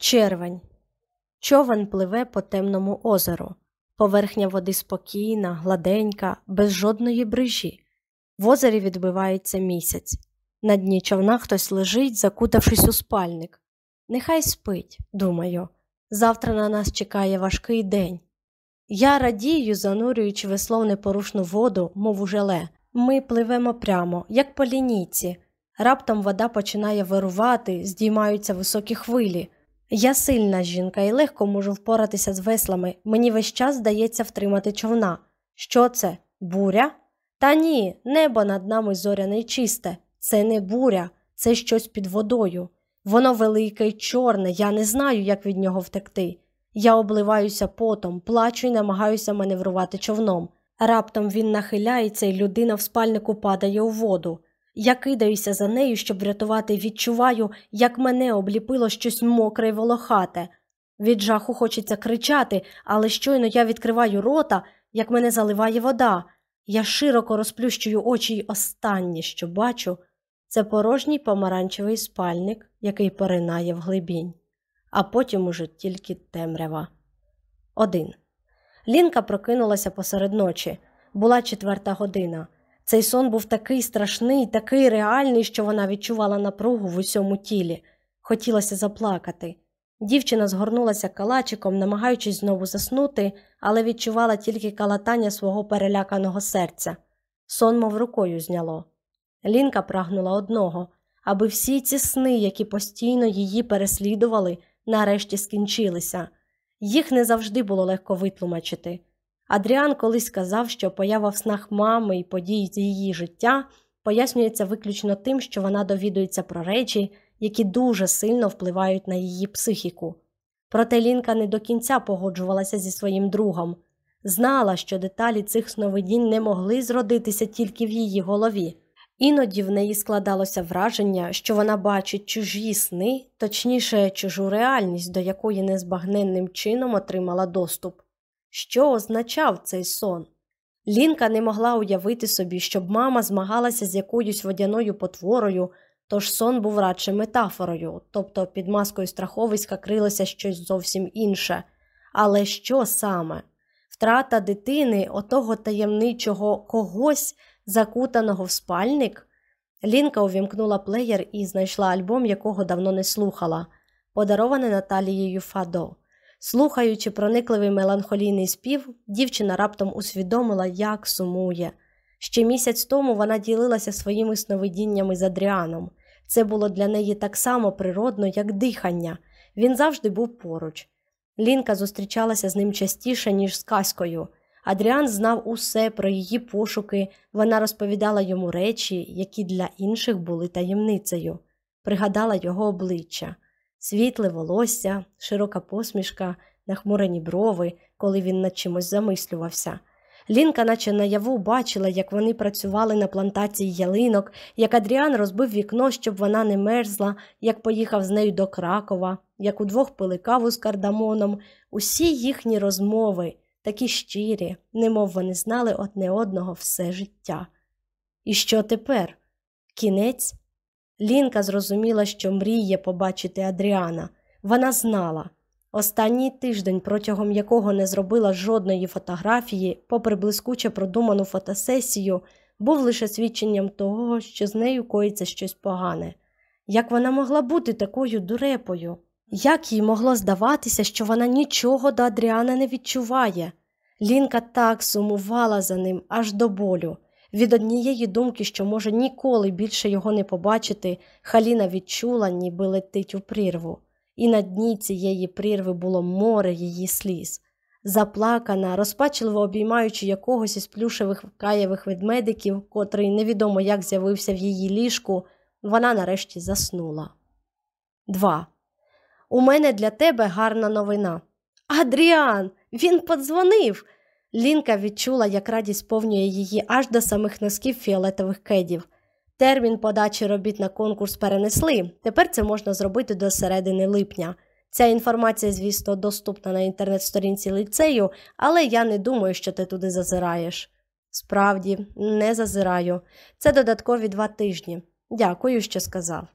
Червень. Човен пливе по темному озеру. Поверхня води спокійна, гладенька, без жодної брижі. В озері відбивається місяць. На дні човна хтось лежить, закутавшись у спальник. Нехай спить, думаю. Завтра на нас чекає важкий день. Я радію, занурюючи весло в непорушну воду, мов у желе. Ми пливемо прямо, як по лінійці. Раптом вода починає вирувати, здіймаються високі хвилі. Я сильна жінка і легко можу впоратися з веслами. Мені весь час здається втримати човна. Що це? Буря? Та ні, небо над нами зоряне й чисте. Це не буря, це щось під водою. Воно велике й чорне, я не знаю, як від нього втекти. Я обливаюся потом, плачу і намагаюся маневрувати човном. Раптом він нахиляється, і людина в спальнику падає у воду. Я кидаюся за нею, щоб врятувати, відчуваю, як мене обліпило щось мокре й волохате. Від жаху хочеться кричати, але щойно я відкриваю рота, як мене заливає вода. Я широко розплющую очі й останнє, що бачу, це порожній помаранчевий спальник, який поринає в глибінь, а потім уже тільки темрява. Один. Лінка прокинулася посеред ночі. Була четверта година. Цей сон був такий страшний, такий реальний, що вона відчувала напругу в усьому тілі. Хотілося заплакати. Дівчина згорнулася калачиком, намагаючись знову заснути, але відчувала тільки калатання свого переляканого серця. Сон, мов рукою зняло. Лінка прагнула одного, аби всі ці сни, які постійно її переслідували, нарешті скінчилися. Їх не завжди було легко витлумачити. Адріан колись казав, що поява в снах мами і подій з її життя пояснюється виключно тим, що вона довідується про речі, які дуже сильно впливають на її психіку. Проте Лінка не до кінця погоджувалася зі своїм другом, знала, що деталі цих сновидінь не могли зродитися тільки в її голові. Іноді в неї складалося враження, що вона бачить чужі сни, точніше, чужу реальність, до якої незбагненним чином отримала доступ. Що означав цей сон? Лінка не могла уявити собі, щоб мама змагалася з якоюсь водяною потворою, тож сон був радше метафорою, тобто під маскою страховиська крилося щось зовсім інше. Але що саме? Втрата дитини, отого таємничого когось, закутаного в спальник? Лінка увімкнула плеєр і знайшла альбом, якого давно не слухала, подарований Наталією Фадо. Слухаючи проникливий меланхолійний спів, дівчина раптом усвідомила, як сумує. Ще місяць тому вона ділилася своїми сновидіннями з Адріаном. Це було для неї так само природно, як дихання. Він завжди був поруч. Лінка зустрічалася з ним частіше, ніж з казкою. Адріан знав усе про її пошуки, вона розповідала йому речі, які для інших були таємницею, пригадала його обличчя світле волосся, широка посмішка, нахмурені брови, коли він над чимось замислювався. Лінка, наче наяву, бачила, як вони працювали на плантації ялинок, як Адріан розбив вікно, щоб вона не мерзла, як поїхав з нею до Кракова, як удвох пили каву з кардамоном, усі їхні розмови, такі щирі, немов вони знали одне одного все життя. І що тепер? Кінець? Лінка зрозуміла, що мріє побачити Адріана. Вона знала. Останній тиждень, протягом якого не зробила жодної фотографії, попри блискуче продуману фотосесію, був лише свідченням того, що з нею коїться щось погане. Як вона могла бути такою дурепою? Як їй могло здаватися, що вона нічого до Адріана не відчуває? Лінка так сумувала за ним аж до болю. Від однієї думки, що може ніколи більше його не побачити, Халіна відчула, ніби летить у прірву, і на дні цієї прірви було море її сліз. Заплакана, розпачливо обіймаючи якогось із плюшевих каєвих ведмедиків, котрий невідомо як з'явився в її ліжку, вона нарешті заснула. 2. У мене для тебе гарна новина. Адріан, він подзвонив. Лінка відчула, як радість повнює її аж до самих носків фіолетових кедів. Термін подачі робіт на конкурс перенесли, тепер це можна зробити до середини липня. Ця інформація, звісно, доступна на інтернет-сторінці ліцею, але я не думаю, що ти туди зазираєш. Справді, не зазираю. Це додаткові два тижні. Дякую, що сказав.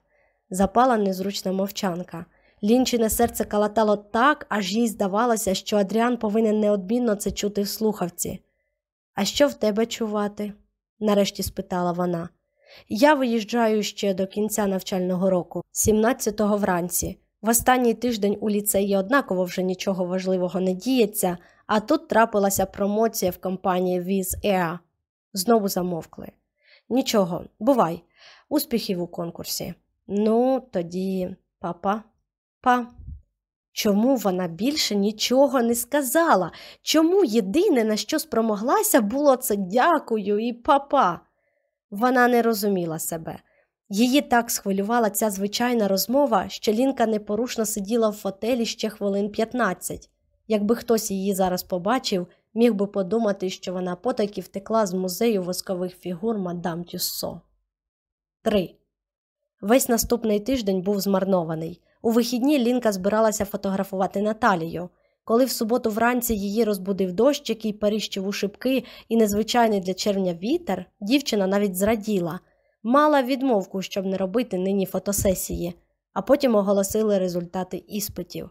Запала незручна мовчанка. Лінчине серце калатало так, аж їй здавалося, що Адріан повинен неодмінно це чути в слухавці. А що в тебе чувати? нарешті спитала вона. Я виїжджаю ще до кінця навчального року, 17-го вранці. В останній тиждень у ліцеї однаково вже нічого важливого не діється, а тут трапилася промоція в компанії Viz Air. Знову замовкли. Нічого, бувай, успіхів у конкурсі. Ну, тоді, папа, па. Чому вона більше нічого не сказала? Чому єдине, на що спромоглася, було це дякую і папа? Вона не розуміла себе. Її так схвилювала ця звичайна розмова, що Лінка непорушно сиділа в фотелі ще хвилин 15. Якби хтось її зараз побачив, міг би подумати, що вона потаки втекла з музею воскових фігур мадам Тюссо. 3. Весь наступний тиждень був змарнований. У вихідні Лінка збиралася фотографувати Наталію. Коли в суботу вранці її розбудив дощ, який періщив у шибки і незвичайний для червня вітер, дівчина навіть зраділа, мала відмовку, щоб не робити нині фотосесії, а потім оголосили результати іспитів.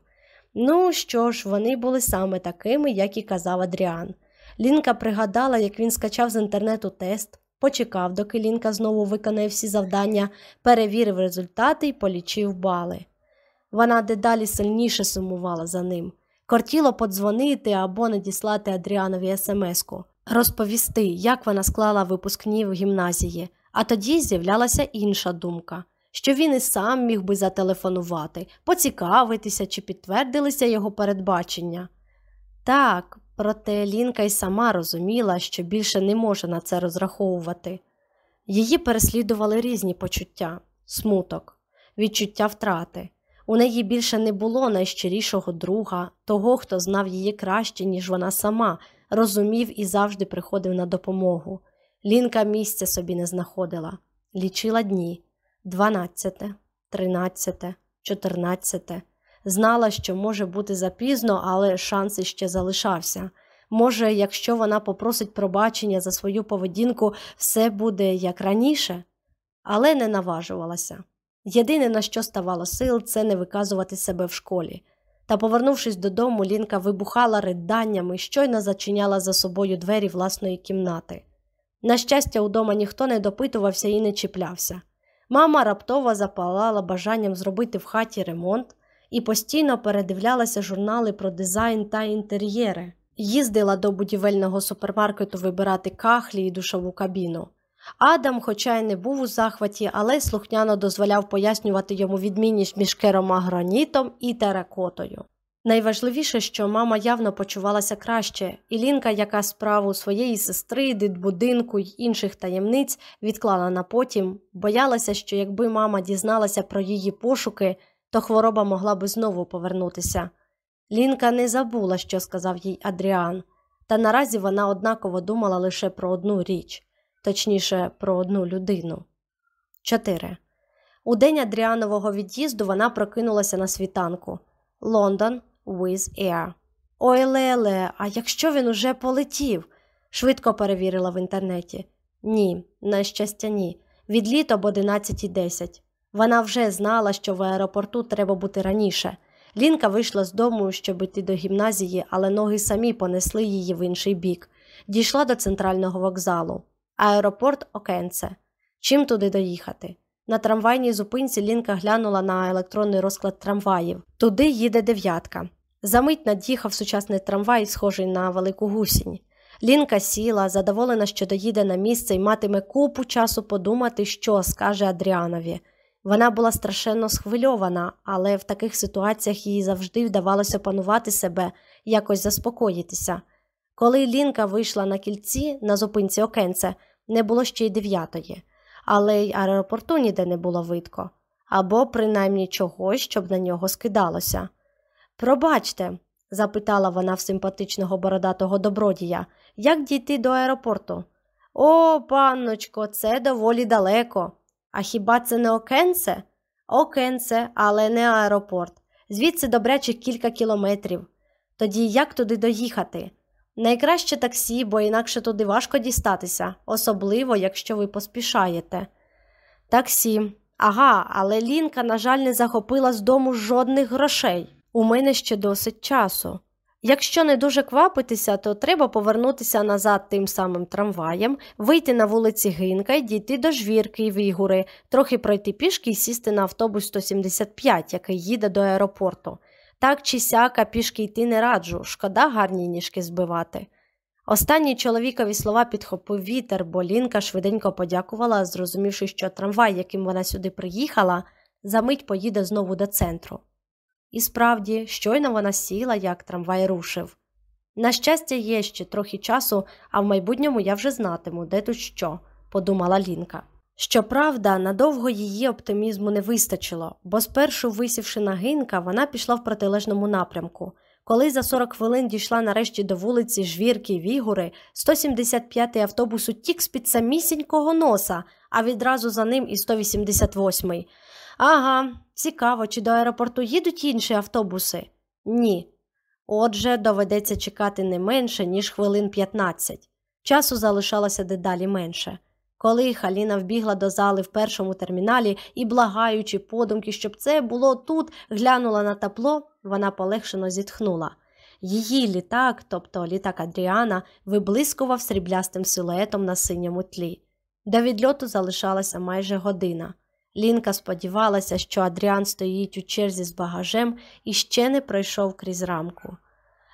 Ну що ж, вони були саме такими, як і казав Адріан. Лінка пригадала, як він скачав з інтернету тест, почекав, доки Лінка знову виконає всі завдання, перевірив результати і полічив бали. Вона дедалі сильніше сумувала за ним. Кортіло подзвонити або надіслати Адріанові смс-ку, розповісти, як вона склала випускні в гімназії, а тоді з'являлася інша думка що він і сам міг би зателефонувати, поцікавитися, чи підтвердилися його передбачення. Так, проте Лінка й сама розуміла, що більше не може на це розраховувати. Її переслідували різні почуття, смуток, відчуття втрати. У неї більше не було найщирішого друга, того, хто знав її краще, ніж вона сама, розумів і завжди приходив на допомогу. Лінка місця собі не знаходила, лічила дні, дванадцяте, тринадцяте, чотирнадцяте. Знала, що може бути запізно, але шанс іще залишався. Може, якщо вона попросить пробачення за свою поведінку, все буде як раніше, але не наважувалася. Єдине, на що ставало сил, це не виказувати себе в школі. Та, повернувшись додому, Лінка вибухала риданнями, щойно зачиняла за собою двері власної кімнати. На щастя, удома ніхто не допитувався і не чіплявся. Мама раптово запалала бажанням зробити в хаті ремонт і постійно передивлялася журнали про дизайн та інтер'єри, їздила до будівельного супермаркету вибирати кахлі і душову кабіну. Адам, хоча й не був у захваті, але слухняно дозволяв пояснювати йому відмінність між керомагранітом і теракотою. Найважливіше, що мама явно почувалася краще, і Лінка, яка справу своєї сестри, дитбудинку й інших таємниць відклала на потім, боялася, що якби мама дізналася про її пошуки, то хвороба могла би знову повернутися. Лінка не забула, що сказав їй Адріан, та наразі вона однаково думала лише про одну річ точніше, про одну людину. 4. У день Адріанового від'їзду вона прокинулася на світанку Лондон with Air. Ой Леле, а якщо він уже полетів? швидко перевірила в інтернеті. Ні, на щастя, ні. Відліт об 11.10. Вона вже знала, що в аеропорту треба бути раніше. Лінка вийшла з дому, щоб йти до гімназії, але ноги самі понесли її в інший бік. Дійшла до центрального вокзалу. Аеропорт Окенце. Чим туди доїхати? На трамвайній зупинці Лінка глянула на електронний розклад трамваїв. Туди їде дев'ятка. Замить над'їхав сучасний трамвай, схожий на велику гусінь. Лінка сіла, задоволена, що доїде на місце і матиме купу часу подумати, що скаже Адріанові. Вона була страшенно схвильована, але в таких ситуаціях їй завжди вдавалося панувати себе, якось заспокоїтися. Коли Лінка вийшла на кільці на зупинці Окенце, не було ще й дев'ятої, але й аеропорту ніде не було видко, або принаймні чогось, щоб на нього скидалося. Пробачте, запитала вона в симпатичного бородатого добродія, як дійти до аеропорту? О, панночко, це доволі далеко. А хіба це не Окенце? Окенце, але не аеропорт. Звідси добрячих кілька кілометрів. Тоді як туди доїхати? Найкраще таксі, бо інакше туди важко дістатися, особливо, якщо ви поспішаєте. Таксі, Ага, але Лінка, на жаль, не захопила з дому жодних грошей. У мене ще досить часу. Якщо не дуже квапитися, то треба повернутися назад тим самим трамваєм, вийти на вулиці Гинка і дійти до жвірки і вигури, трохи пройти пішки і сісти на автобус 175, який їде до аеропорту. Так чи сяка пішки йти не раджу, шкода гарні ніжки збивати. Останні чоловікові слова підхопив вітер, бо Лінка швиденько подякувала, зрозумівши, що трамвай, яким вона сюди приїхала, за мить поїде знову до центру. І справді, щойно вона сіла, як трамвай рушив. На щастя, є ще трохи часу, а в майбутньому я вже знатиму, де тут що, подумала Лінка. Щоправда, надовго її оптимізму не вистачило, бо спершу, висівши на гинка, вона пішла в протилежному напрямку. Коли за 40 хвилин дійшла нарешті до вулиці Жвірки Вігури, 175-й автобус утік з під самісінького носа, а відразу за ним і 188-й. Ага, цікаво, чи до аеропорту їдуть інші автобуси? Ні. Отже, доведеться чекати не менше, ніж хвилин 15. Часу залишалося дедалі менше. Коли Халіна вбігла до зали в першому терміналі і, благаючи подумки, щоб це було тут, глянула на табло, вона полегшено зітхнула. Її літак, тобто літак Адріана, виблискував сріблястим силуетом на синьому тлі. До відльоту залишалася майже година. Лінка сподівалася, що Адріан стоїть у черзі з багажем і ще не пройшов крізь рамку.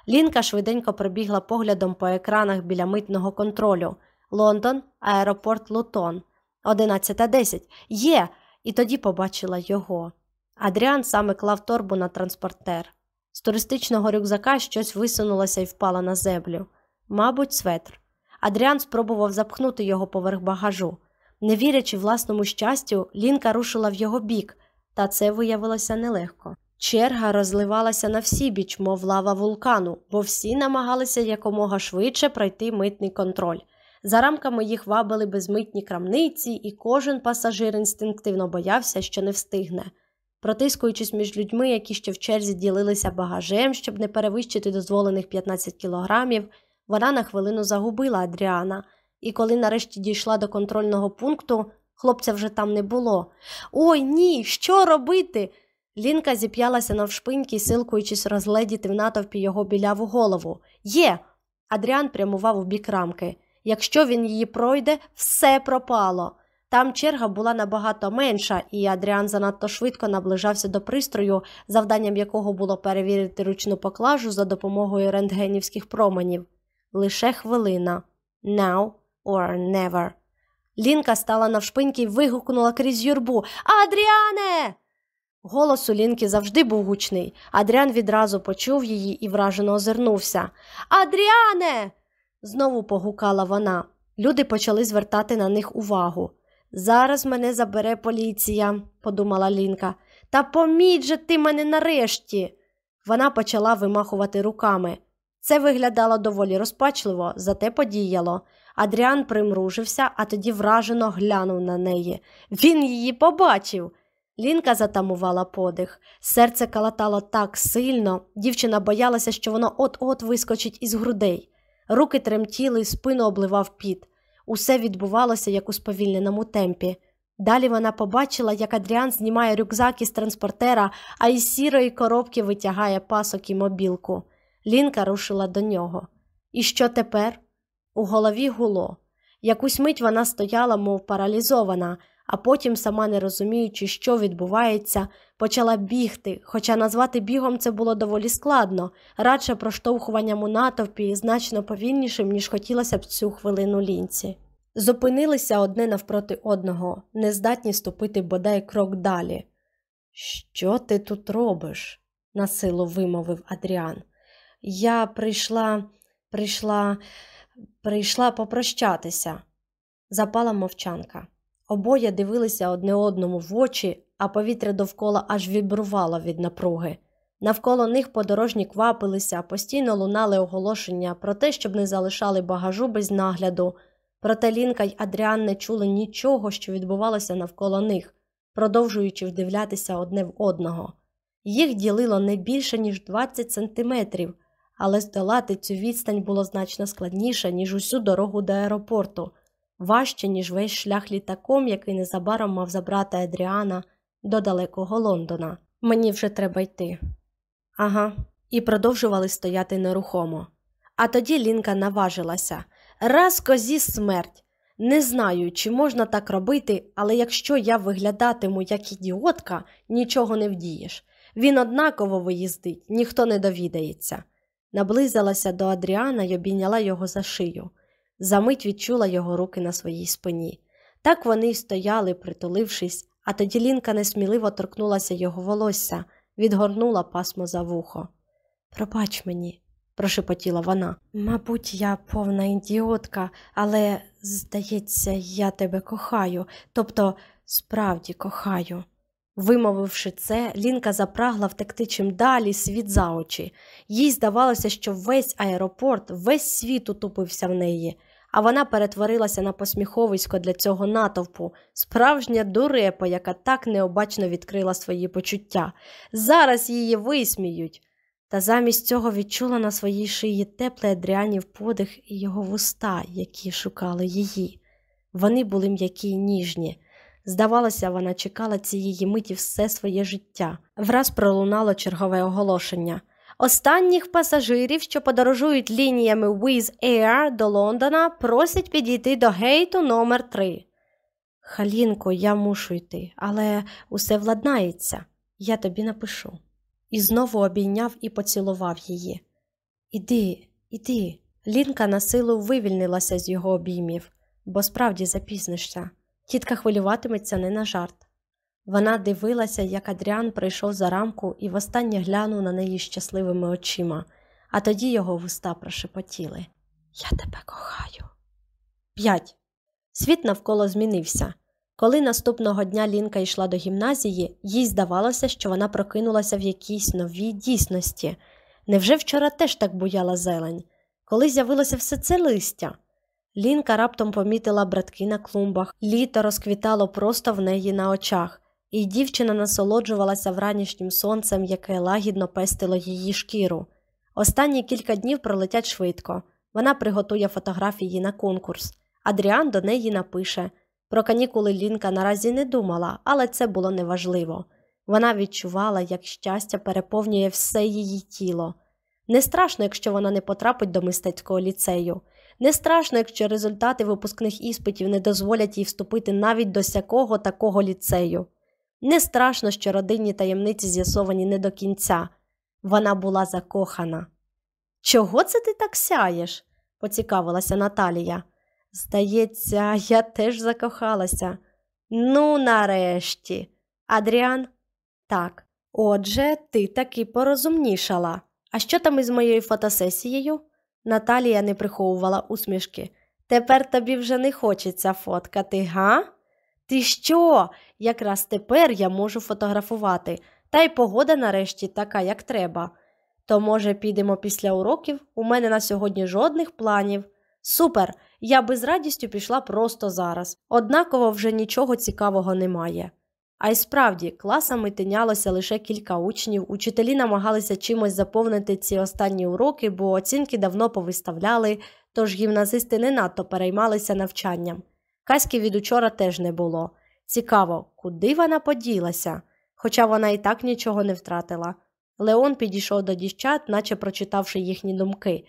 Лінка швиденько пробігла поглядом по екранах біля митного контролю. Лондон, аеропорт Лутон. 11.10. Є. І тоді побачила його. Адріан саме клав торбу на транспортер. З туристичного рюкзака щось висунулося і впало на землю. Мабуть, светр. Адріан спробував запхнути його поверх багажу. Не вірячи власному щастю, Лінка рушила в його бік, та це виявилося нелегко. Черга розливалася на всі біч, мов лава вулкану, бо всі намагалися якомога швидше пройти митний контроль. За рамками їх вабили безмитні крамниці, і кожен пасажир інстинктивно боявся, що не встигне. Протискуючись між людьми, які ще в черзі ділилися багажем, щоб не перевищити дозволених 15 кілограмів, вона на хвилину загубила Адріана, і коли нарешті дійшла до контрольного пункту, хлопця вже там не було. Ой ні, що робити? Лінка зіп'ялася навшпиньки, силкуючись розгледіти в натовпі його біляву голову. Є. Адріан прямував у бік рамки. Якщо він її пройде, все пропало. Там черга була набагато менша, і Адріан занадто швидко наближався до пристрою, завданням якого було перевірити ручну поклажу за допомогою рентгенівських променів. Лише хвилина. Now or never. Лінка стала навшпиньки і вигукнула крізь юрбу Адріане. Голос у Лінки завжди був гучний. Адріан відразу почув її і вражено озирнувся. Адріане. Знову погукала вона. Люди почали звертати на них увагу. Зараз мене забере поліція, подумала Лінка. Та поміть же ти мене нарешті. Вона почала вимахувати руками. Це виглядало доволі розпачливо, зате подіяло. Адріан примружився, а тоді вражено глянув на неї. Він її побачив. Лінка затамувала подих. Серце калатало так сильно, дівчина боялася, що воно от-от вискочить із грудей. Руки тремтіли, спину обливав піт. Усе відбувалося як у сповільненому темпі. Далі вона побачила, як Адріан знімає рюкзак із транспортера, а із сірої коробки витягає пасок і мобілку. Лінка рушила до нього. І що тепер? У голові гуло. Якусь мить вона стояла, мов паралізована, а потім, сама не розуміючи, що відбувається, почала бігти, хоча назвати бігом це було доволі складно, радше проштовхуванням у натовпі значно повільнішим, ніж хотілося б цю хвилину лінці. Зупинилися одне навпроти одного, не здатні ступити бодай крок далі. Що ти тут робиш? насилу вимовив Адріан. Я прийшла, прийшла, прийшла попрощатися. Запала мовчанка. Обоє дивилися одне одному в очі, а повітря довкола аж вібрувало від напруги. Навколо них подорожні квапилися, постійно лунали оголошення про те, щоб не залишали багажу без нагляду. Проте Лінка й Адріан не чули нічого, що відбувалося навколо них, продовжуючи вдивлятися одне в одного. Їх ділило не більше, ніж 20 сантиметрів, але здолати цю відстань було значно складніше, ніж усю дорогу до аеропорту. Важче, ніж весь шлях літаком, який незабаром мав забрати Адріана до далекого Лондона. Мені вже треба йти. Ага, і продовжували стояти нерухомо. А тоді Лінка наважилася раз козі смерть. Не знаю, чи можна так робити, але якщо я виглядатиму як ідіотка, нічого не вдієш. Він однаково виїздить, ніхто не довідається. Наблизилася до Адріана й обійняла його за шию. Замить відчула його руки на своїй спині. Так вони й стояли, притулившись, а тоді Лінка несміливо торкнулася його волосся, відгорнула пасмо за вухо. Пробач мені, прошепотіла вона. Мабуть, я повна ідіотка, але, здається, я тебе кохаю, тобто справді кохаю. Вимовивши це, Лінка запрагла втекти чим далі світ за очі. Їй здавалося, що весь аеропорт, весь світ утупився в неї, а вона перетворилася на посміховисько для цього натовпу, справжня дурепа, яка так необачно відкрила свої почуття. Зараз її висміють. Та замість цього відчула на своїй шиї теплий Адріанів подих і його вуста, які шукали її. Вони були м'які й ніжні. Здавалося, вона чекала цієї миті все своє життя. Враз пролунало чергове оголошення. Останніх пасажирів, що подорожують лініями Wizz Air до Лондона, просять підійти до гейту номер 3 Халінко, я мушу йти, але усе владнається. Я тобі напишу. І знову обійняв і поцілував її. Іди, іди. Лінка на силу вивільнилася з його обіймів, бо справді запізнишся. Тітка хвилюватиметься не на жарт. Вона дивилася, як Адріан прийшов за рамку і востаннє глянув на неї щасливими очима, а тоді його вуста прошепотіли Я тебе кохаю. П'ять. Світ навколо змінився. Коли наступного дня Лінка йшла до гімназії, їй здавалося, що вона прокинулася в якійсь новій дійсності. Невже вчора теж так буяла зелень? Коли з'явилося все це листя? Лінка раптом помітила братки на клумбах, літо розквітало просто в неї на очах, і дівчина насолоджувалася вранішнім сонцем, яке лагідно пестило її шкіру. Останні кілька днів пролетять швидко. Вона приготує фотографії на конкурс. Адріан до неї напише. Про канікули Лінка наразі не думала, але це було неважливо. Вона відчувала, як щастя переповнює все її тіло. Не страшно, якщо вона не потрапить до мистецького ліцею. Не страшно, якщо результати випускних іспитів не дозволять їй вступити навіть до сякого такого ліцею. Не страшно, що родинні таємниці з'ясовані не до кінця. Вона була закохана. Чого це ти так сяєш? поцікавилася Наталія. Здається, я теж закохалася. Ну, нарешті. Адріан? Так. Отже, ти таки порозумнішала. А що там із моєю фотосесією? Наталія не приховувала усмішки. Тепер тобі вже не хочеться фоткати, га? Ти що? Якраз тепер я можу фотографувати, та й погода нарешті така, як треба. То, може, підемо після уроків? У мене на сьогодні жодних планів. Супер! Я би з радістю пішла просто зараз. Однаково вже нічого цікавого немає. А й справді, класами тинялося лише кілька учнів, учителі намагалися чимось заповнити ці останні уроки, бо оцінки давно повиставляли, тож гімназисти не надто переймалися навчанням. Казки від учора теж не було. Цікаво, куди вона поділася, хоча вона і так нічого не втратила. Леон підійшов до дівчат, наче прочитавши їхні думки.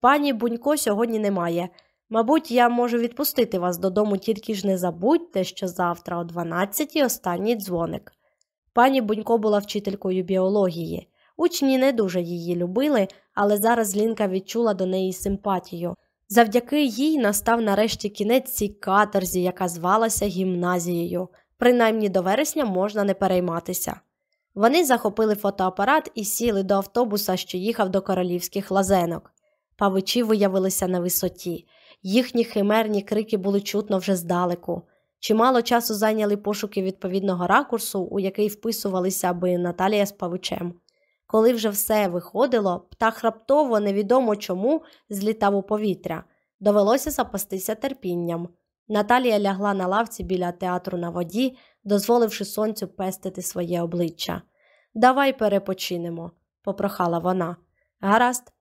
Пані Бунько сьогодні немає. Мабуть, я можу відпустити вас додому, тільки ж не забудьте, що завтра о 12-й останній дзвоник. Пані Бунько була вчителькою біології. Учні не дуже її любили, але зараз Лінка відчула до неї симпатію. Завдяки їй настав нарешті кінець цій каторзі, яка звалася гімназією. Принаймні до вересня можна не перейматися. Вони захопили фотоапарат і сіли до автобуса, що їхав до королівських лазенок. Павичі виявилися на висоті. Їхні химерні крики були чутно вже здалеку. Чимало часу зайняли пошуки відповідного ракурсу, у який вписувалися аби Наталія з павичем. Коли вже все виходило, птах раптово невідомо чому злітав у повітря. Довелося запастися терпінням. Наталія лягла на лавці біля театру на воді, дозволивши сонцю пестити своє обличчя. Давай перепочинемо, попрохала вона. Гаразд.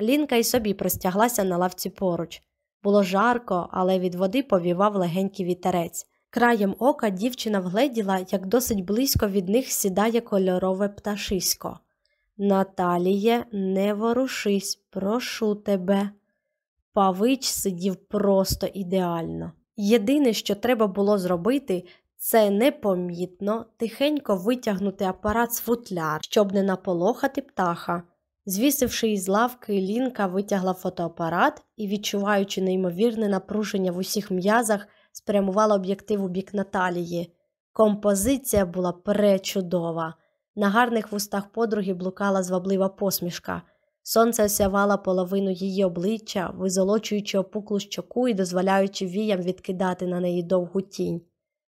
Лінка й собі простяглася на лавці поруч. Було жарко, але від води повівав легенький вітерець. Краєм ока дівчина вгледіла, як досить близько від них сідає кольорове пташисько. Наталіє, не ворушись, прошу тебе. Павич сидів просто ідеально. Єдине, що треба було зробити, це непомітно, тихенько витягнути апарат з футляр, щоб не наполохати птаха. Звісивши із лавки, Лінка витягла фотоапарат і, відчуваючи неймовірне напруження в усіх м'язах, спрямувала об'єктив у бік Наталії. Композиція була пречудова. На гарних вустах подруги блукала зваблива посмішка. Сонце осявало половину її обличчя, визолочуючи опуклу щоку і дозволяючи віям відкидати на неї довгу тінь.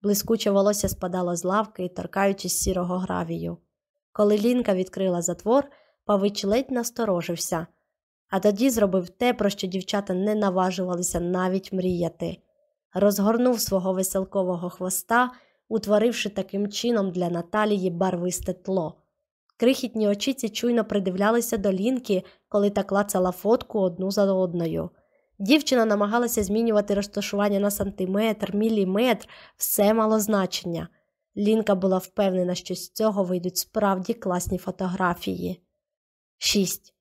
Блискуче волосся спадало з лавки, торкаючись сірого гравію. Коли Лінка відкрила затвор, Павич ледь насторожився, а тоді зробив те, про що дівчата не наважувалися навіть мріяти. Розгорнув свого веселкового хвоста, утворивши таким чином для Наталії барвисте тло. Крихітні очіці чуйно придивлялися до лінки, коли та клацала фотку одну за одною. Дівчина намагалася змінювати розташування на сантиметр, міліметр, все мало значення. Лінка була впевнена, що з цього вийдуть справді класні фотографії. 6.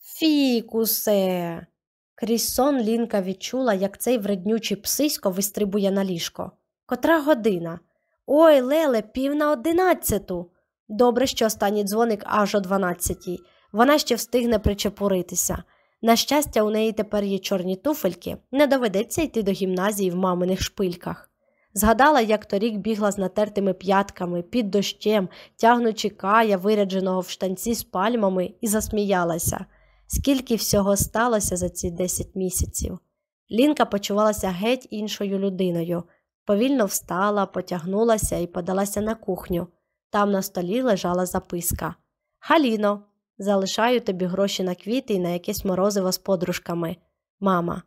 Фікусе. Крізь сон Лінка відчула, як цей вреднючий псисько вистрибує на ліжко. Котра година. Ой, Леле, пів на одинадцяту. Добре, що останній дзвоник аж о дванадцятій. Вона ще встигне причепуритися. На щастя, у неї тепер є чорні туфельки, не доведеться йти до гімназії в маминих шпильках. Згадала, як торік бігла з натертими п'ятками, під дощем, тягнучи кая, вирядженого в штанці з пальмами, і засміялася. Скільки всього сталося за ці десять місяців. Лінка почувалася геть іншою людиною. Повільно встала, потягнулася і подалася на кухню. Там на столі лежала записка Халіно, залишаю тобі гроші на квіти і на якесь морозиво з подружками. Мама.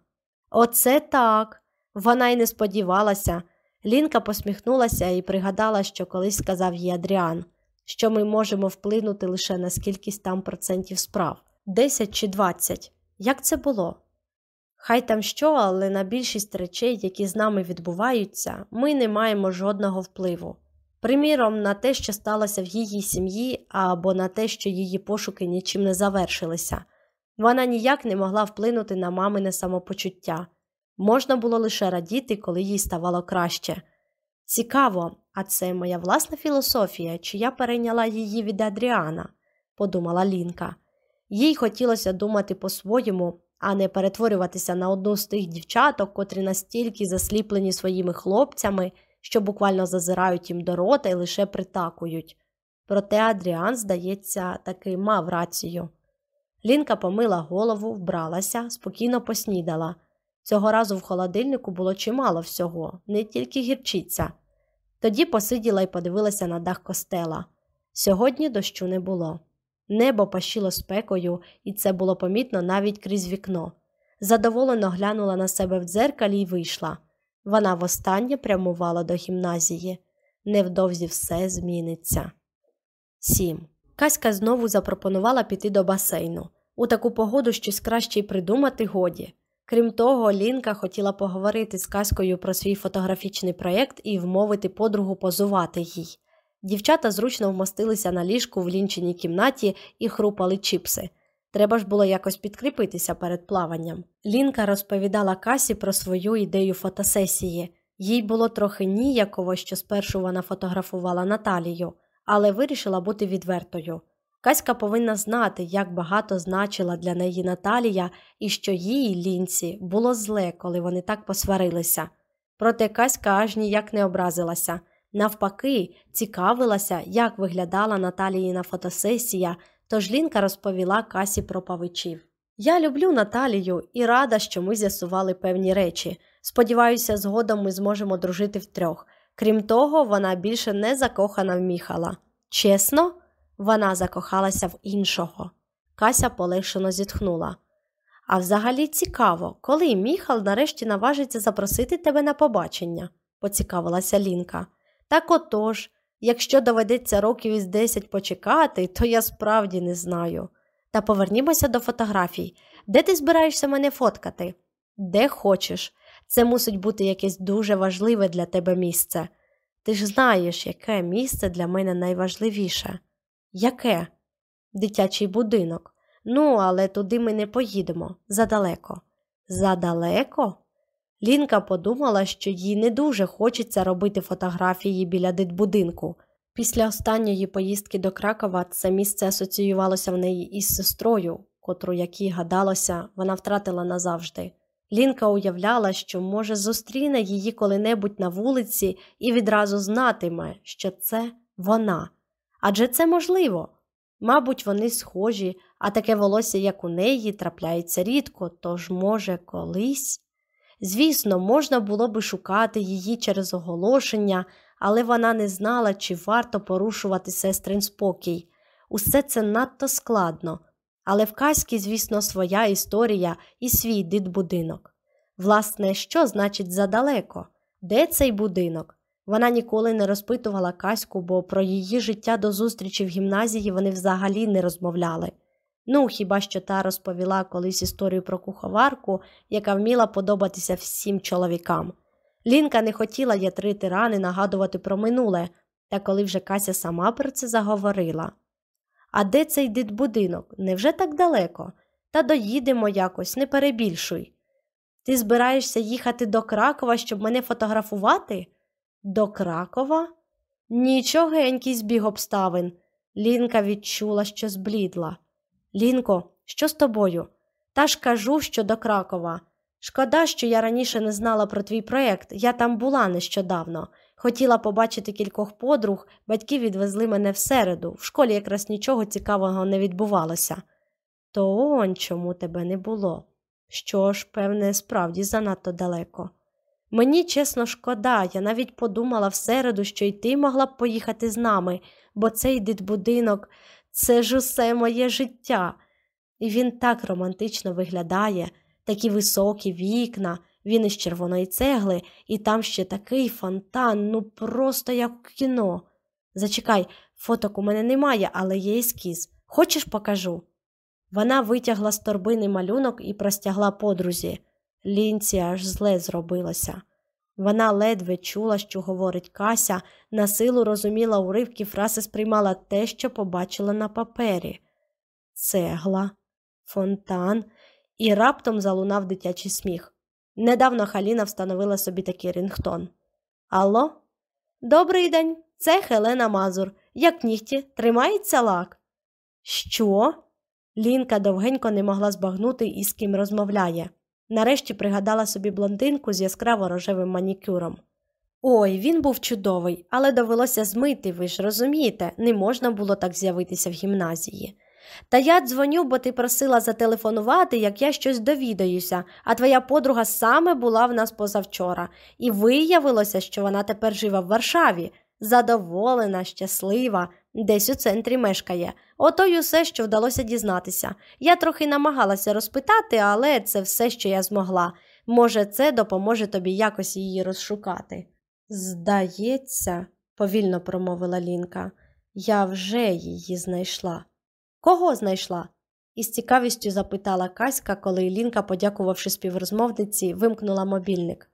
Оце так. Вона й не сподівалася. Лінка посміхнулася і пригадала, що колись сказав їй Адріан, що ми можемо вплинути лише на скількись там процентів справ 10 чи 20. Як це було? Хай там що, але на більшість речей, які з нами відбуваються, ми не маємо жодного впливу. Приміром, на те, що сталося в її сім'ї, або на те, що її пошуки нічим не завершилися. Вона ніяк не могла вплинути на мамине самопочуття. Можна було лише радіти, коли їй ставало краще. Цікаво, а це моя власна філософія, чи я перейняла її від Адріана, подумала Лінка. Їй хотілося думати по-своєму, а не перетворюватися на одну з тих дівчаток, котрі настільки засліплені своїми хлопцями, що буквально зазирають їм до рота і лише притакують. Проте Адріан, здається, таки мав рацію. Лінка помила голову, вбралася, спокійно поснідала. Цього разу в холодильнику було чимало всього, не тільки гірчиця. Тоді посиділа і подивилася на дах костела. Сьогодні дощу не було. Небо пащило спекою, і це було помітно навіть крізь вікно. Задоволено глянула на себе в дзеркалі і вийшла. Вона востаннє прямувала до гімназії. Невдовзі все зміниться. 7. Каська знову запропонувала піти до басейну. У таку погоду щось краще й придумати годі. Крім того, Лінка хотіла поговорити з Каською про свій фотографічний проєкт і вмовити подругу позувати їй. Дівчата зручно вмостилися на ліжку в лінченій кімнаті і хрупали чіпси. Треба ж було якось підкріпитися перед плаванням. Лінка розповідала Касі про свою ідею фотосесії. Їй було трохи ніяково, що спершу вона фотографувала Наталію, але вирішила бути відвертою. Каська повинна знати, як багато значила для неї Наталія і що їй, лінці, було зле, коли вони так посварилися. Проте Каська аж ніяк не образилася. Навпаки, цікавилася, як виглядала Наталіїна фотосесія, тож Лінка розповіла Касі про павичів. Я люблю Наталію і рада, що ми з'ясували певні речі. Сподіваюся, згодом ми зможемо дружити втрьох. Крім того, вона більше не закохана в міхала. Чесно, вона закохалася в іншого. Кася полегшено зітхнула. А взагалі цікаво, коли міхал нарешті наважиться запросити тебе на побачення, поцікавилася Лінка. Так отож, якщо доведеться років із десять почекати, то я справді не знаю. Та повернімося до фотографій. Де ти збираєшся мене фоткати? де хочеш. Це мусить бути якесь дуже важливе для тебе місце. Ти ж знаєш, яке місце для мене найважливіше. Яке? Дитячий будинок. Ну, але туди ми не поїдемо задалеко. Задалеко? Лінка подумала, що їй не дуже хочеться робити фотографії біля дитбудинку. Після останньої поїздки до Кракова це місце асоціювалося в неї із сестрою, котру, як їй гадалося, вона втратила назавжди. Лінка уявляла, що, може, зустріне її коли-небудь на вулиці і відразу знатиме, що це вона. Адже це можливо. Мабуть, вони схожі, а таке волосся, як у неї, трапляється рідко, тож, може, колись. Звісно, можна було би шукати її через оголошення, але вона не знала, чи варто порушувати сестрин спокій. Усе це надто складно. Але в казці, звісно, своя історія і свій дитбудинок. Власне, що значить задалеко? Де цей будинок? Вона ніколи не розпитувала Каську, бо про її життя до зустрічі в гімназії вони взагалі не розмовляли. Ну, хіба що та розповіла колись історію про куховарку, яка вміла подобатися всім чоловікам. Лінка не хотіла ятрити рани, нагадувати про минуле, та коли вже Кася сама про це заговорила. А де цей дитбудинок? Невже так далеко? Та доїдемо якось, не перебільшуй. Ти збираєшся їхати до Кракова, щоб мене фотографувати? До Кракова? Нічогенький збіг обставин. Лінка відчула, що зблідла. Лінко, що з тобою? Та ж кажу, що до Кракова. Шкода, що я раніше не знала про твій проєкт, я там була нещодавно. Хотіла побачити кількох подруг, батьки відвезли мене в середу, в школі якраз нічого цікавого не відбувалося. То он чому тебе не було? Що ж, певне, справді занадто далеко. Мені чесно шкода, я навіть подумала в середу, що й ти могла б поїхати з нами, бо цей дитбудинок це ж усе моє життя. І він так романтично виглядає, такі високі вікна, він із червоної цегли, і там ще такий фонтан, ну просто як в кіно. Зачекай, фоток у мене немає, але є ескіз. Хочеш покажу? Вона витягла з торбини малюнок і простягла подрузі. Лінці аж зле зробилося. Вона ледве чула, що говорить Кася, на силу розуміла уривки фрази сприймала те, що побачила на папері. Цегла, фонтан, і раптом залунав дитячий сміх. Недавно Халіна встановила собі такий рингтон. Алло? Добрий день, це Хелена Мазур. Як нігті, тримається лак? Що? Лінка довгенько не могла збагнути, із ким розмовляє. Нарешті пригадала собі блондинку з яскраво рожевим манікюром. Ой, він був чудовий, але довелося змити, ви ж розумієте, не можна було так з'явитися в гімназії. Та я дзвоню, бо ти просила зателефонувати, як я щось довідаюся, а твоя подруга саме була в нас позавчора, і виявилося, що вона тепер живе в Варшаві, задоволена, щаслива, десь у центрі мешкає. Ото й усе, що вдалося дізнатися. Я трохи намагалася розпитати, але це все, що я змогла. Може, це допоможе тобі якось її розшукати. Здається, повільно промовила Лінка, я вже її знайшла. Кого знайшла? із цікавістю запитала Каська, коли Лінка, подякувавши співрозмовниці, вимкнула мобільник.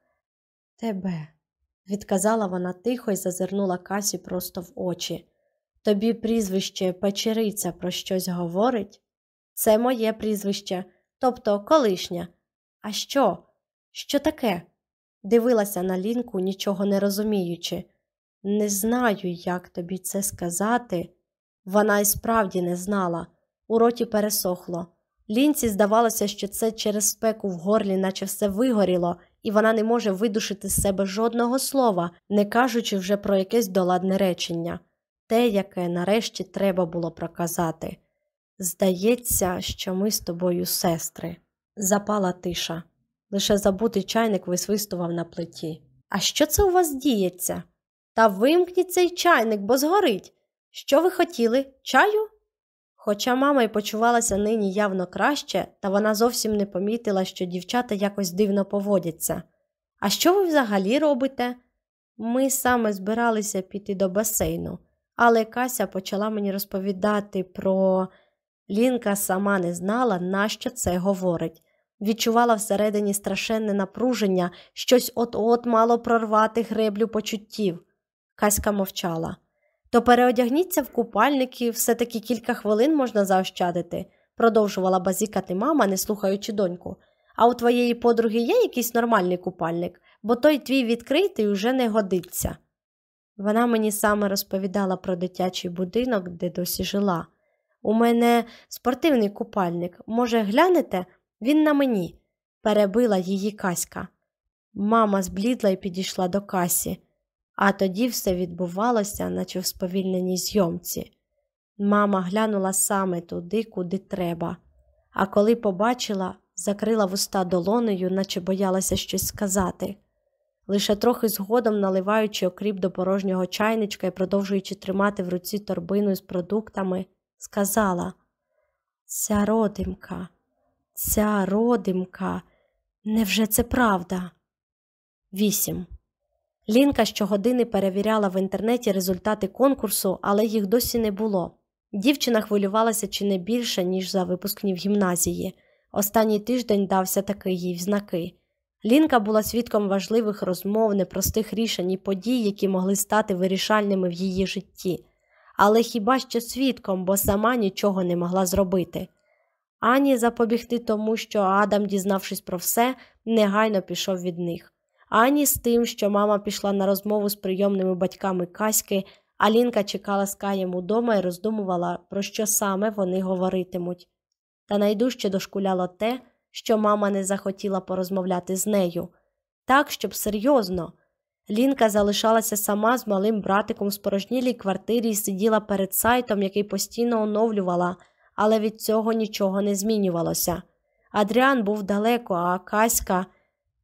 Тебе, відказала вона тихо і зазирнула Касі просто в очі. Тобі прізвище печериця про щось говорить? Це моє прізвище, тобто колишнє. А що? Що таке? Дивилася на Лінку, нічого не розуміючи. Не знаю, як тобі це сказати. Вона й справді не знала. У роті пересохло. Лінці здавалося, що це через спеку в горлі, наче все вигоріло, і вона не може видушити з себе жодного слова, не кажучи вже про якесь доладне речення, те, яке нарешті треба було проказати. Здається, що ми з тобою сестри. Запала тиша. Лише забутий чайник висвистував на плиті. А що це у вас діється? Та вимкніть цей чайник, бо згорить. Що ви хотіли? Чаю? Хоча мама й почувалася нині явно краще, та вона зовсім не помітила, що дівчата якось дивно поводяться. А що ви взагалі робите? Ми саме збиралися піти до басейну, але Кася почала мені розповідати про. Лінка сама не знала, нащо це говорить. відчувала всередині страшенне напруження, щось от-от мало прорвати греблю почуттів. Каська мовчала. То переодягніться в купальники, все таки кілька хвилин можна заощадити, продовжувала базікати мама, не слухаючи доньку. А у твоєї подруги є якийсь нормальний купальник, бо той твій відкритий уже не годиться. Вона мені саме розповідала про дитячий будинок, де досі жила. У мене спортивний купальник. Може, глянете? Він на мені, перебила її Каська. Мама зблідла і підійшла до касі, а тоді все відбувалося, наче в сповільненій зйомці. Мама глянула саме туди, куди треба, а коли побачила, закрила вуста долонею, наче боялася щось сказати. Лише трохи згодом, наливаючи окріп до порожнього чайничка і продовжуючи тримати в руці торбину з продуктами, сказала Ця родимка, ця родимка, невже це правда? Вісім. Лінка щогодини перевіряла в інтернеті результати конкурсу, але їх досі не було. Дівчина хвилювалася чи не більше, ніж за випускні в гімназії. Останній тиждень дався такий їй знаки. Лінка була свідком важливих розмов, непростих рішень і подій, які могли стати вирішальними в її житті, але хіба що свідком, бо сама нічого не могла зробити. Ані запобігти тому, що Адам, дізнавшись про все, негайно пішов від них, ані з тим, що мама пішла на розмову з прийомними батьками Каськи, а Лінка чекала з Каєм удома і роздумувала, про що саме вони говоритимуть. Та найдужче дошкуляло те, що мама не захотіла порозмовляти з нею. Так, щоб серйозно. Лінка залишалася сама з малим братиком в спорожнілій квартирі і сиділа перед сайтом, який постійно оновлювала, але від цього нічого не змінювалося. Адріан був далеко, а Каська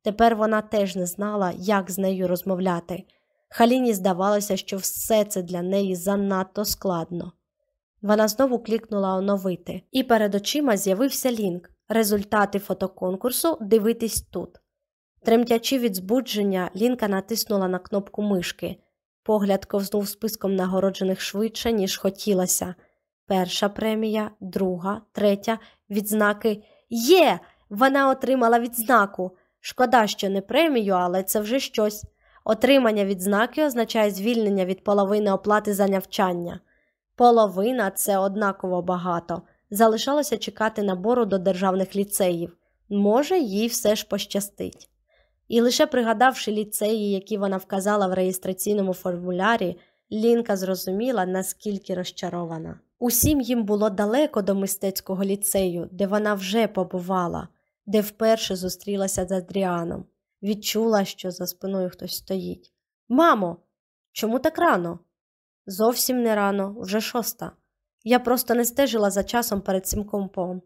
тепер вона теж не знала, як з нею розмовляти. Халіні здавалося, що все це для неї занадто складно. Вона знову клікнула оновити, і перед очима з'явився лінк. Результати фотоконкурсу дивитись тут. Тремтячи від збудження, Лінка натиснула на кнопку мишки. Погляд ковзнув списком нагороджених швидше, ніж хотілося. Перша премія, друга, третя, відзнаки. Є! Вона отримала відзнаку. Шкода, що не премію, але це вже щось. Отримання відзнаки означає звільнення від половини оплати за навчання. Половина це однаково багато. Залишалося чекати набору до державних ліцеїв. Може, їй все ж пощастить. І лише пригадавши ліцеї, які вона вказала в реєстраційному формулярі, Лінка зрозуміла, наскільки розчарована. Усім їм було далеко до мистецького ліцею, де вона вже побувала, де вперше зустрілася з Адріаном, відчула, що за спиною хтось стоїть. Мамо, чому так рано? Зовсім не рано, вже шоста. Я просто не стежила за часом перед цим компом.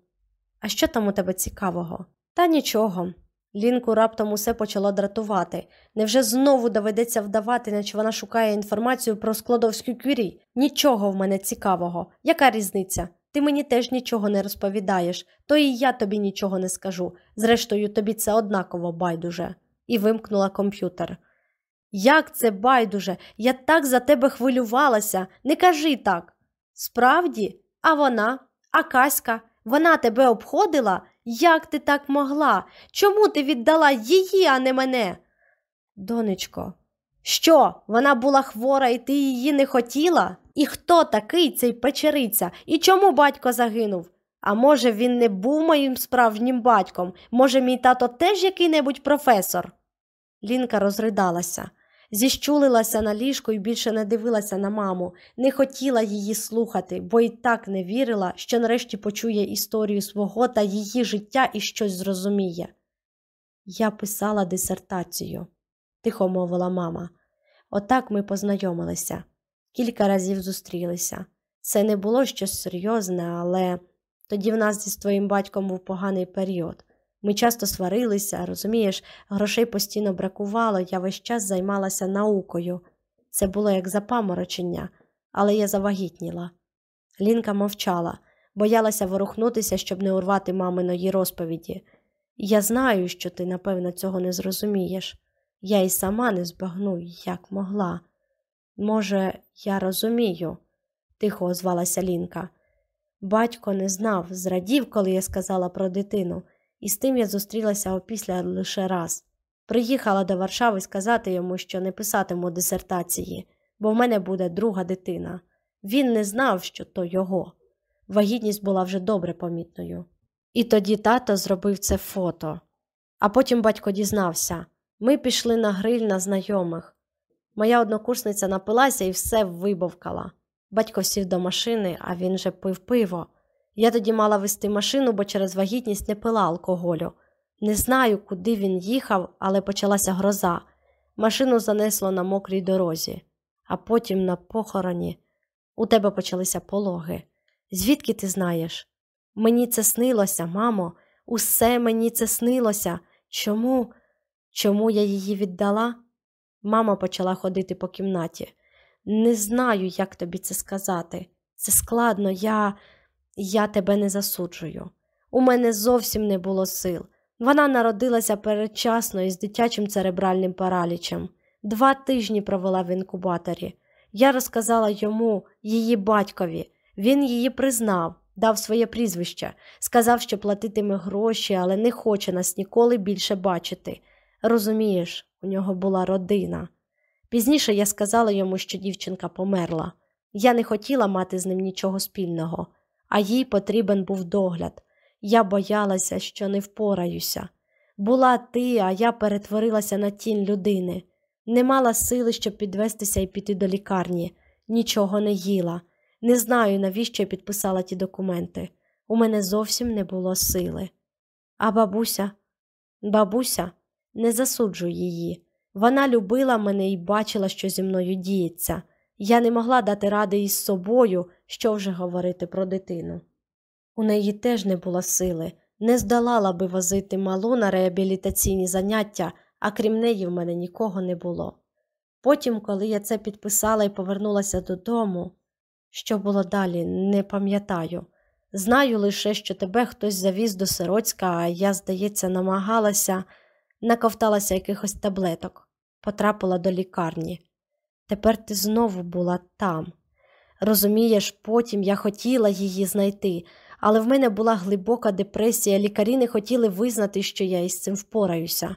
А що там у тебе цікавого? Та нічого. Лінку раптом усе почало дратувати. Невже знову доведеться вдавати, наче вона шукає інформацію про складовську кюрі? Нічого в мене цікавого. Яка різниця? Ти мені теж нічого не розповідаєш, то і я тобі нічого не скажу. Зрештою, тобі це однаково байдуже. І вимкнула комп'ютер. Як це байдуже? Я так за тебе хвилювалася. Не кажи так. Справді, а вона, а Каська, вона тебе обходила? Як ти так могла? Чому ти віддала її, а не мене? Донечко, що, вона була хвора, і ти її не хотіла? І хто такий цей печериця? І чому батько загинув? А може, він не був моїм справжнім батьком? Може, мій тато теж який-небудь професор? Лінка розридалася зіщулилася на ліжку і більше не дивилася на маму, не хотіла її слухати, бо й так не вірила, що нарешті почує історію свого та її життя і щось зрозуміє. Я писала дисертацію, тихо мовила мама. Отак ми познайомилися, кілька разів зустрілися. Це не було щось серйозне, але тоді в нас зі твоїм батьком був поганий період. Ми часто сварилися, розумієш, грошей постійно бракувало, я весь час займалася наукою. Це було як запаморочення, але я завагітніла. Лінка мовчала, боялася ворухнутися, щоб не урвати маминої розповіді. Я знаю, що ти, напевно, цього не зрозумієш. Я й сама не збагну, як могла. Може, я розумію, тихо озвалася Лінка. Батько не знав, зрадів, коли я сказала про дитину і з тим я зустрілася опісля лише раз. Приїхала до Варшави сказати йому, що не писатиму дисертації, бо в мене буде друга дитина. Він не знав, що то його. Вагітність була вже добре помітною. І тоді тато зробив це фото. А потім батько дізнався ми пішли на гриль на знайомих. Моя однокурсниця напилася і все вибовкала. Батько сів до машини, а він же пив пиво. Я тоді мала вести машину, бо через вагітність не пила алкоголю. Не знаю, куди він їхав, але почалася гроза. Машину занесло на мокрій дорозі, а потім на похороні. У тебе почалися пологи. Звідки ти знаєш? Мені це снилося, мамо, усе мені це снилося. Чому? Чому я її віддала? Мама почала ходити по кімнаті. Не знаю, як тобі це сказати. Це складно, я я тебе не засуджую. У мене зовсім не було сил. Вона народилася передчасно із дитячим церебральним паралічем. Два тижні провела в інкубаторі. Я розказала йому, її батькові. Він її признав, дав своє прізвище, сказав, що платитиме гроші, але не хоче нас ніколи більше бачити. Розумієш, у нього була родина. Пізніше я сказала йому, що дівчинка померла. Я не хотіла мати з ним нічого спільного, а їй потрібен був догляд. Я боялася, що не впораюся. Була ти, а я перетворилася на тінь людини. Не мала сили, щоб підвестися і піти до лікарні, нічого не їла. Не знаю, навіщо я підписала ті документи. У мене зовсім не було сили. А бабуся, бабуся, не засуджуй її. Вона любила мене і бачила, що зі мною діється. Я не могла дати ради із собою, що вже говорити про дитину. У неї теж не було сили, не здолала би возити малу на реабілітаційні заняття, а крім неї в мене нікого не було. Потім, коли я це підписала і повернулася додому, що було далі, не пам'ятаю. Знаю лише, що тебе хтось завіз до Сироцька, а я, здається, намагалася, наковталася якихось таблеток, потрапила до лікарні. Тепер ти знову була там. Розумієш, потім я хотіла її знайти, але в мене була глибока депресія, лікарі не хотіли визнати, що я із цим впораюся.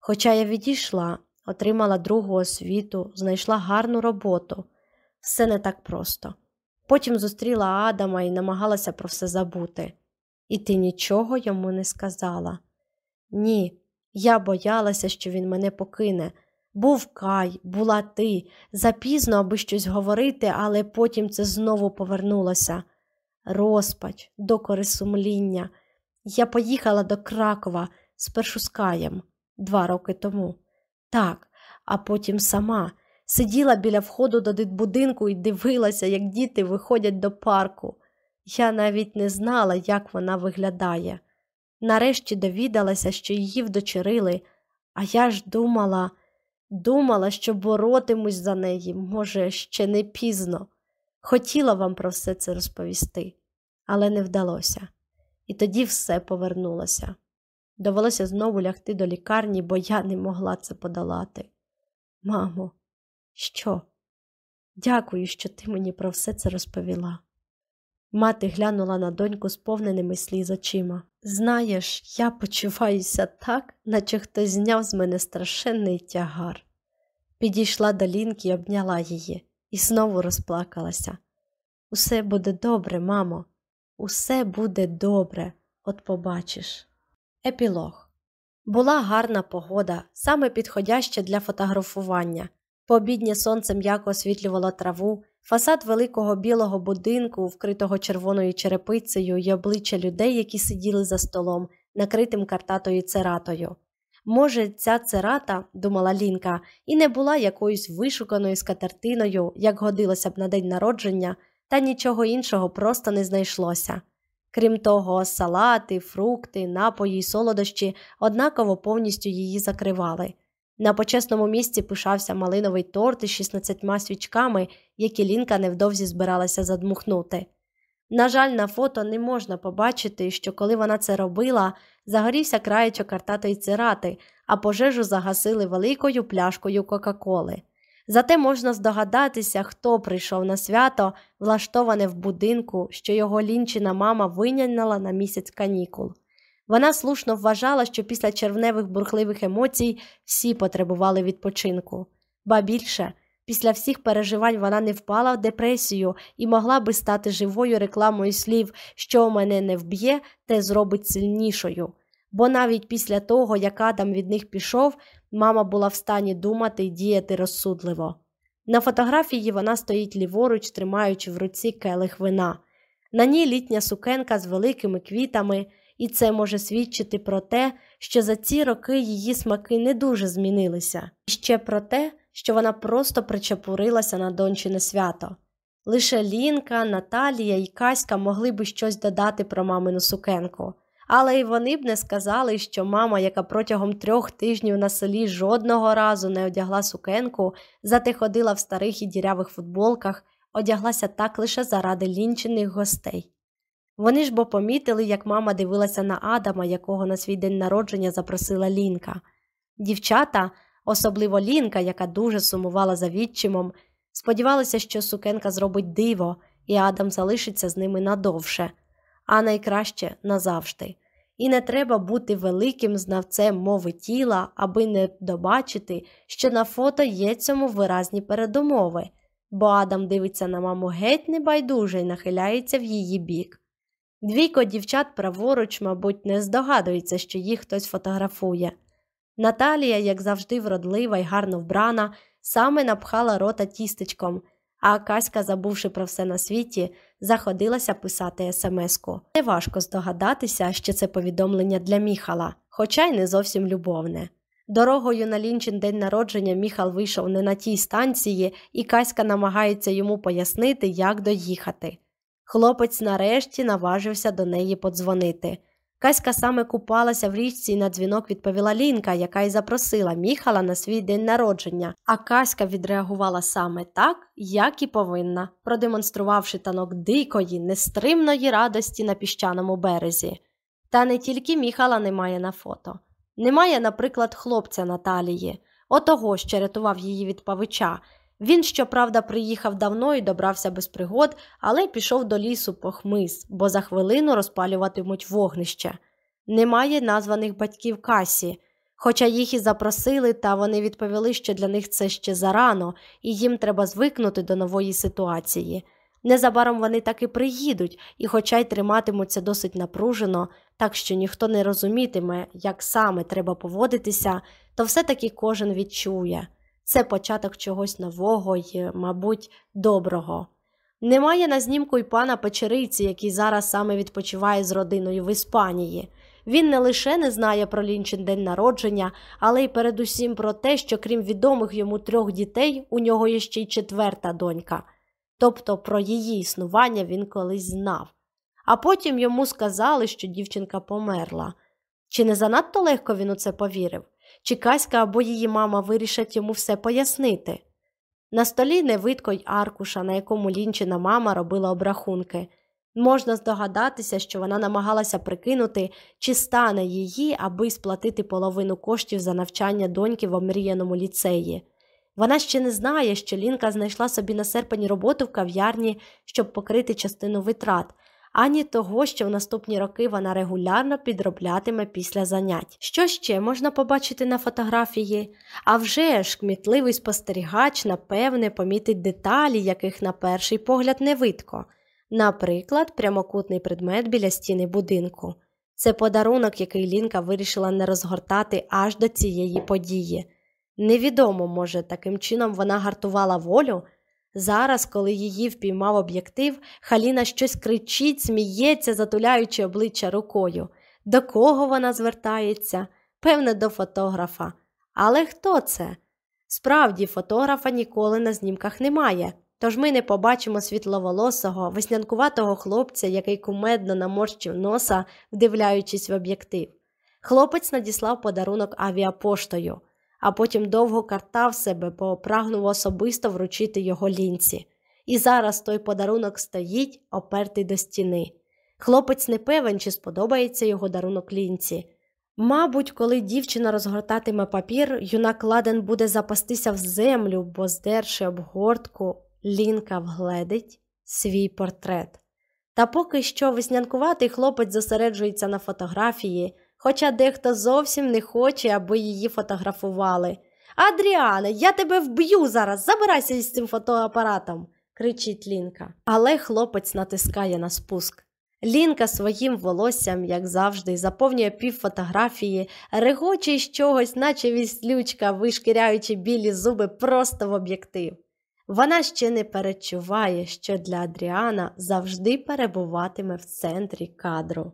Хоча я відійшла, отримала другу освіту, знайшла гарну роботу. Все не так просто. Потім зустріла Адама і намагалася про все забути. І ти нічого йому не сказала. Ні, я боялася, що він мене покине. Був Кай, була ти, запізно, аби щось говорити, але потім це знову повернулося. Розпач, докори сумління. Я поїхала до Кракова спершу з Каєм два роки тому. Так, а потім сама сиділа біля входу до дитбудинку і дивилася, як діти виходять до парку. Я навіть не знала, як вона виглядає. Нарешті довідалася, що її вдочерили, а я ж думала, думала, що боротимусь за неї, може, ще не пізно. Хотіла вам про все це розповісти, але не вдалося. І тоді все повернулося. Довелося знову лягти до лікарні, бо я не могла це подолати. Мамо, що? Дякую, що ти мені про все це розповіла. Мати глянула на доньку сповненими сліз очима. Знаєш, я почуваюся так, наче хтось зняв з мене страшенний тягар. Підійшла до Лінки і обняла її і знову розплакалася. Усе буде добре, мамо, усе буде добре, от побачиш. Епілог була гарна погода, саме підходяща для фотографування. Пообіднє сонце м'яко освітлювало траву, фасад великого білого будинку, вкритого червоною черепицею і обличчя людей, які сиділи за столом, накритим картатою цератою. Може, ця церата, думала Лінка, і не була якоюсь вишуканою скатертиною, як годилося б на день народження, та нічого іншого просто не знайшлося. Крім того, салати, фрукти, напої й солодощі однаково повністю її закривали. На почесному місці пишався малиновий торт із 16 свічками, які Лінка невдовзі збиралася задмухнути. На жаль, на фото не можна побачити, що коли вона це робила, загорівся краєчок картатої цирати, а пожежу загасили великою пляшкою Кока-Коли. Зате можна здогадатися, хто прийшов на свято, влаштоване в будинку, що його лінчина мама винянала на місяць канікул. Вона слушно вважала, що після червневих бурхливих емоцій всі потребували відпочинку, ба більше. Після всіх переживань вона не впала в депресію і могла би стати живою рекламою слів, що мене не вб'є, те зробить сильнішою. Бо навіть після того, як Адам від них пішов, мама була в стані думати і діяти розсудливо. На фотографії вона стоїть ліворуч, тримаючи в руці келих вина. На ній літня сукенка з великими квітами, і це може свідчити про те, що за ці роки її смаки не дуже змінилися, і ще про те, що вона просто причепурилася на дончине свято. Лише Лінка, Наталія і Каська могли би щось додати про мамину сукенку, але й вони б не сказали, що мама, яка протягом трьох тижнів на селі жодного разу не одягла сукенку, зате ходила в старих і дірявих футболках, одяглася так лише заради лінчених гостей. Вони ж бо помітили, як мама дивилася на Адама, якого на свій день народження запросила Лінка. Дівчата особливо Лінка, яка дуже сумувала за відчимом, сподівалася, що сукенка зробить диво, і Адам залишиться з ними надовше, а найкраще назавжди. І не треба бути великим знавцем мови тіла, аби не добачити, що на фото є цьому виразні передумови, бо Адам дивиться на маму геть небайдуже і нахиляється в її бік. Двійко дівчат праворуч, мабуть, не здогадується, що їх хтось фотографує. Наталія, як завжди, вродлива й гарно вбрана, саме напхала рота тістечком, а Каська, забувши про все на світі, заходилася писати смс-ку. Неважко здогадатися, що це повідомлення для Міхала, хоча й не зовсім любовне. Дорогою на лінчин день народження Міхал вийшов не на тій станції, і Каська намагається йому пояснити, як доїхати. Хлопець нарешті наважився до неї подзвонити. Каська саме купалася в річці і на дзвінок відповіла Лінка, яка й запросила міхала на свій день народження, а Каська відреагувала саме так, як і повинна, продемонструвавши танок дикої, нестримної радості на піщаному березі. Та не тільки міхала немає на фото. Немає, наприклад, хлопця Наталії, отого, що рятував її від павича. Він, щоправда, приїхав давно і добрався без пригод, але пішов до лісу по хмиз, бо за хвилину розпалюватимуть вогнище. Немає названих батьків касі, хоча їх і запросили, та вони відповіли, що для них це ще зарано, і їм треба звикнути до нової ситуації. Незабаром вони таки приїдуть, і, хоча й триматимуться досить напружено, так що ніхто не розумітиме, як саме треба поводитися, то все таки кожен відчує. Це початок чогось нового й, мабуть, доброго. Немає на знімку й пана Печериці, який зараз саме відпочиває з родиною в Іспанії. Він не лише не знає про лінчин день народження, але й передусім про те, що крім відомих йому трьох дітей, у нього є ще й четверта донька. Тобто про її існування він колись знав. А потім йому сказали, що дівчинка померла. Чи не занадто легко він у це повірив? Чи Каська або її мама вирішать йому все пояснити. На столі невидко й аркуша, на якому лінчина мама робила обрахунки. Можна здогадатися, що вона намагалася прикинути, чи стане її, аби сплатити половину коштів за навчання доньки в омріяному ліцеї. Вона ще не знає, що Лінка знайшла собі на серпені роботу в кав'ярні, щоб покрити частину витрат, ані того, що в наступні роки вона регулярно підроблятиме після занять. Що ще можна побачити на фотографії? А вже ж кмітливий спостерігач, напевне, помітить деталі, яких на перший погляд не видко. Наприклад, прямокутний предмет біля стіни будинку. Це подарунок, який Лінка вирішила не розгортати аж до цієї події. Невідомо, може, таким чином вона гартувала волю, Зараз, коли її впіймав об'єктив, Халіна щось кричить, сміється, затуляючи обличчя рукою. До кого вона звертається? Певне, до фотографа. Але хто це? Справді, фотографа ніколи на знімках немає, тож ми не побачимо світловолосого, веснянкуватого хлопця, який кумедно наморщив носа, вдивляючись в об'єктив. Хлопець надіслав подарунок авіапоштою а потім довго картав себе, бо прагнув особисто вручити його лінці. І зараз той подарунок стоїть, опертий до стіни. Хлопець не певен, чи сподобається його дарунок лінці. Мабуть, коли дівчина розгортатиме папір, юнак ладен буде запастися в землю, бо, здерши обгортку, лінка вгледить свій портрет. Та поки що веснянкуватий хлопець зосереджується на фотографії, хоча дехто зовсім не хоче, аби її фотографували. Адріане, я тебе вб'ю зараз, забирайся із цим фотоапаратом, кричить Лінка. Але хлопець натискає на спуск. Лінка своїм волоссям, як завжди, заповнює пів фотографії, регоче з чогось, наче віслючка, вишкіряючи білі зуби просто в об'єктив. Вона ще не перечуває, що для Адріана завжди перебуватиме в центрі кадру.